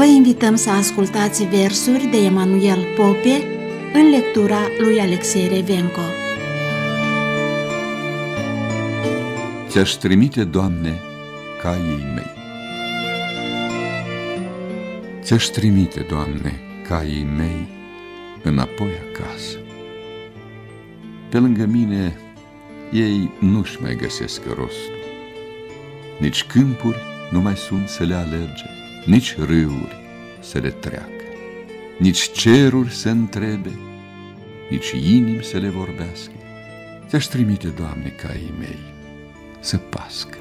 Vă invităm să ascultați versuri de Emanuel Pope în lectura lui Alexei Revenco. Ți-aș trimite, Doamne, caii mei. Ți-aș trimite, Doamne, caii mei înapoi acasă. Pe lângă mine ei nu-și mai găsesc rostul. Nici câmpuri nu mai sunt să le alerge, nici râuri să le treacă, nici ceruri să întrebe, nici inimi să le vorbească. Ți-aș trimite, Doamne, caii mei, să pască.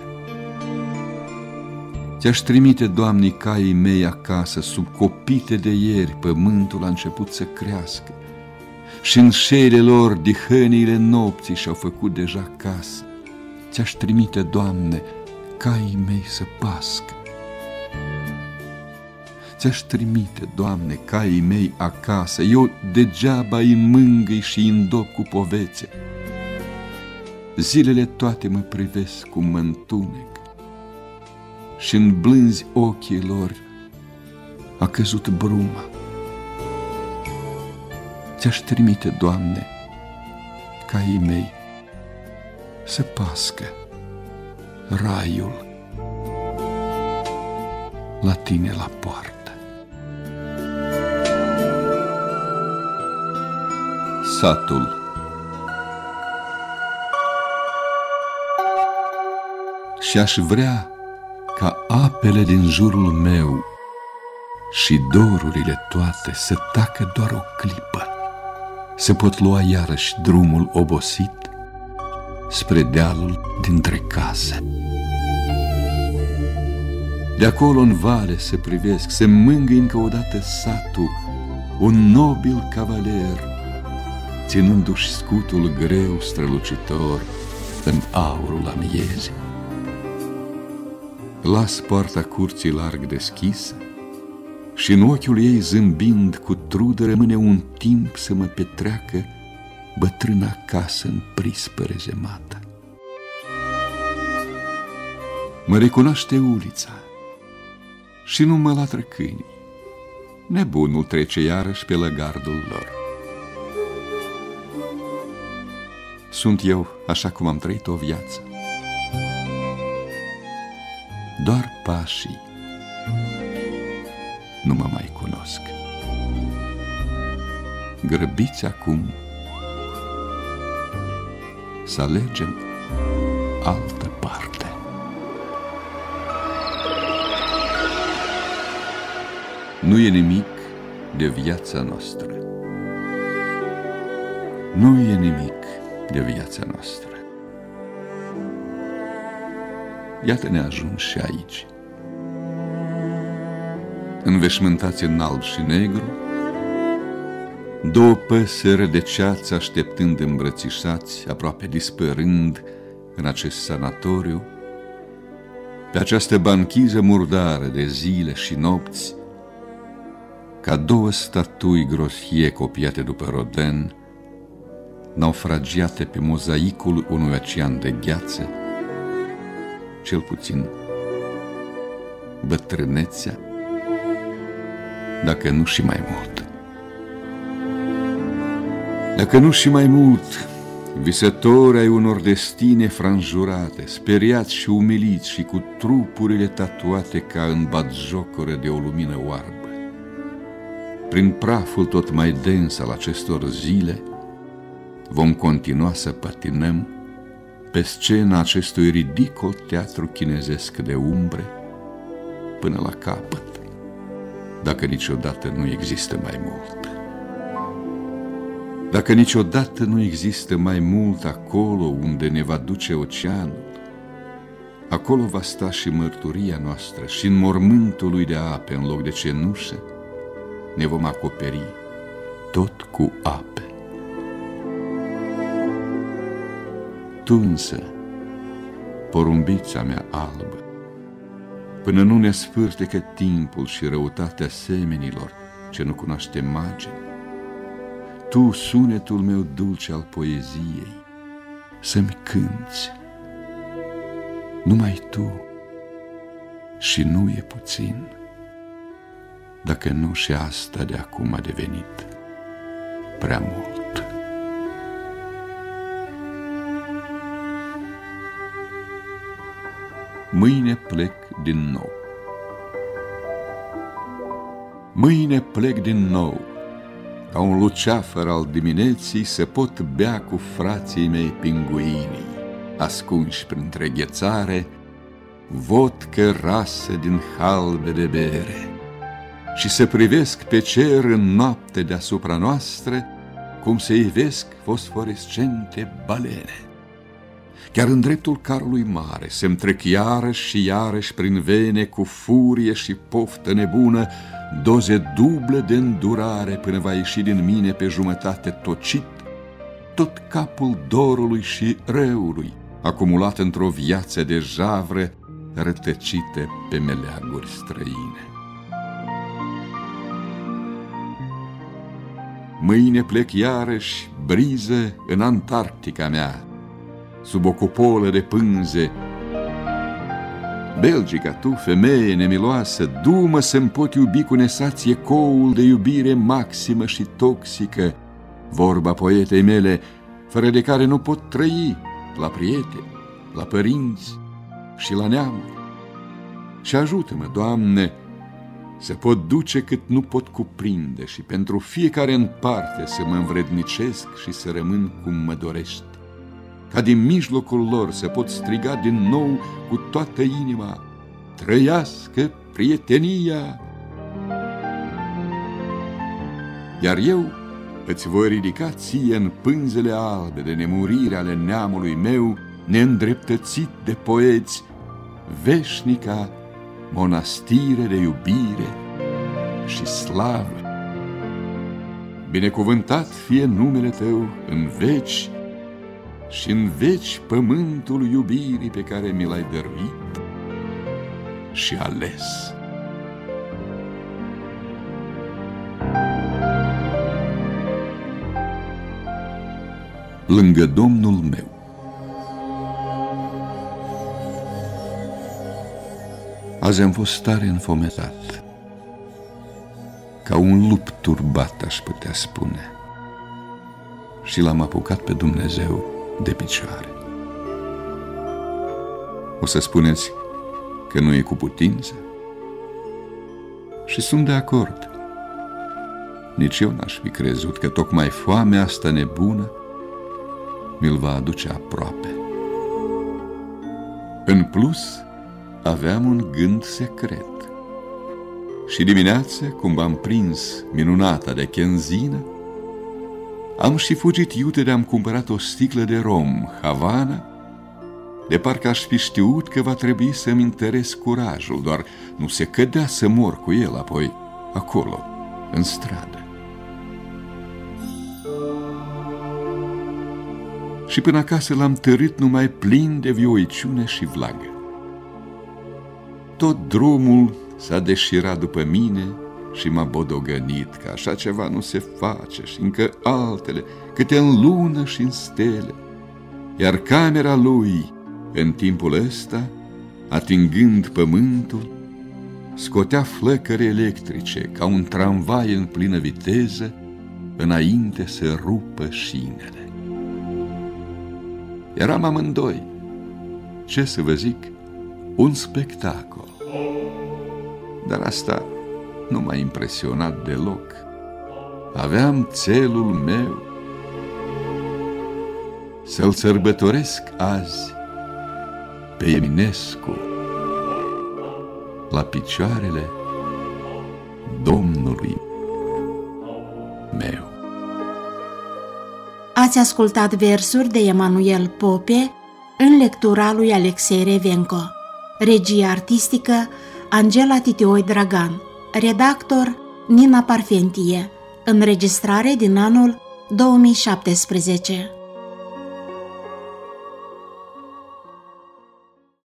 Ți-aș trimite, Doamne, caii mei acasă, sub copite de ieri, pământul a început să crească și în șeile lor dihăniile nopții și-au făcut deja casă. Ți-aș trimite, Doamne, caii mei să pască. Ți-aș trimite, Doamne, caii mei acasă, eu degeaba îi mângâi și îi îndop cu povețe. Zilele toate mă privesc cum mă întunec și în blânzi ochii lor a căzut bruma. Ți-aș trimite, Doamne, caii mei să pască raiul la tine la poartă. Satul Și aș vrea ca apele din jurul meu și dorurile toate să tacă doar o clipă, să pot lua iarăși drumul obosit spre dealul dintre case. De acolo în vale se privesc, se mângâi încă o dată satul, un nobil cavaler, ținându-și scutul greu strălucitor în aurul amiezii. Las poarta curții larg deschisă și în ochiul ei zâmbind cu trudă rămâne un timp să mă petreacă bătrâna casă în prispă rezemată. Mă recunoaște ulița și nu mă latră câinii. Nebunul trece iarăși pe lăgardul lor. Sunt eu așa cum am trăit o viață. Doar pașii nu mă mai cunosc. Grăbiți acum să alegem altă parte. Nu e nimic de viața noastră. Nu e nimic de viața noastră. Iată-ne ajuns și aici. Înveșmântați în alb și negru, două păsări de ceață așteptând îmbrățișați, aproape dispărând în acest sanatoriu, pe această banchiză murdară de zile și nopți, ca două statui grosie copiate după Roden, naufragiate pe mozaicul unui ocean de gheață, cel puțin bătrânețea, dacă nu și mai mult. Dacă nu și mai mult, visători ai unor destine franjurate, speriați și umiliți și cu trupurile tatuate ca în batjocoră de o lumină oarbă. Prin praful tot mai dens al acestor zile, vom continua să patinăm pe scena acestui ridicol teatru chinezesc de umbre până la capăt, dacă niciodată nu există mai mult. Dacă niciodată nu există mai mult acolo unde ne va duce oceanul, acolo va sta și mărturia noastră și în mormântul lui de ape în loc de cenușă ne vom acoperi tot cu ape. Tu însă, porumbița mea albă, până nu ne sfârtecă timpul și răutatea semenilor ce nu cunoaște margini, tu, sunetul meu dulce al poeziei, să-mi cânți, numai tu și nu e puțin. dacă nu și asta de acum a devenit prea mult. Mâine plec din nou. Mâine plec din nou. Ca un luceafăr al dimineții se pot bea cu frații mei pinguinii, ascunși printre ghețare, vodcă rasă din halbe de bere și se privesc pe cer în noapte deasupra noastră cum se ivesc fosforescente balene. Chiar în dreptul carului mare se-mi trec iarăși și iarăși prin vene cu furie și poftă nebună doze duble de îndurare până va ieși din mine pe jumătate tocit tot capul dorului și răului, acumulat într-o viață de javre rătăcite pe meleaguri străine. Mâine plec iarăși briză în Antarctica mea, sub o cupolă de pânze. Belgica, tu, femeie nemiloasă, dumă să-mi pot iubi cu nesație coul de iubire maximă și toxică, vorba poetei mele, fără de care nu pot trăi la prieteni, la părinți și la neamuri. Și ajută-mă, Doamne, să pot duce cât nu pot cuprinde și pentru fiecare în parte să mă învrednicesc și să rămân cum mă dorești. Ca din mijlocul lor să pot striga din nou cu toată inima, trăiască prietenia! Iar eu îți voi ridica ție în pânzele albe de nemurire ale neamului meu, neîndreptățit de poeți, veșnica monastire de iubire și slavă. Binecuvântat fie numele Tău în veci și în veci pământul iubirii pe care mi l-ai dăruit și ales. Lângă Domnul meu Azi am fost tare înfometat. Ca un lup turbat, aș putea spune. Și l-am apucat pe Dumnezeu de picioare. O să spuneți că nu e cu putință? Și sunt de acord. Nici eu n-aș fi crezut că tocmai foamea asta nebună mi-l va aduce aproape. În plus, aveam un gând secret. Și dimineață, cum v-am prins minunata de chenzină, am și fugit iute de am cumpărat o sticlă de rom, Havana, de parcă aș fi știut că va trebui să-mi interes curajul, doar nu se cădea să mor cu el apoi, acolo, în stradă. Și până acasă l-am tărât numai plin de vioiciune și vlagă. Tot drumul s-a deșirat după mine și m-a bodogănit că așa ceva nu se face și încă altele, câte în lună și în stele. Iar camera lui, în timpul ăsta, atingând pământul, scotea flăcări electrice ca un tramvai în plină viteză, înainte să rupă șinele. Eram amândoi. Ce să vă zic? Un spectacol. Dar asta nu m-a impresionat deloc. Aveam țelul meu să-l sărbătoresc azi pe Eminescu la picioarele Domnului meu. Ați ascultat versuri de Emanuel Pope în lectura lui Alexei Revenco. Regia artistică Angela Titioi Dragan, redactor Nina Parfentie, înregistrare din anul 2017.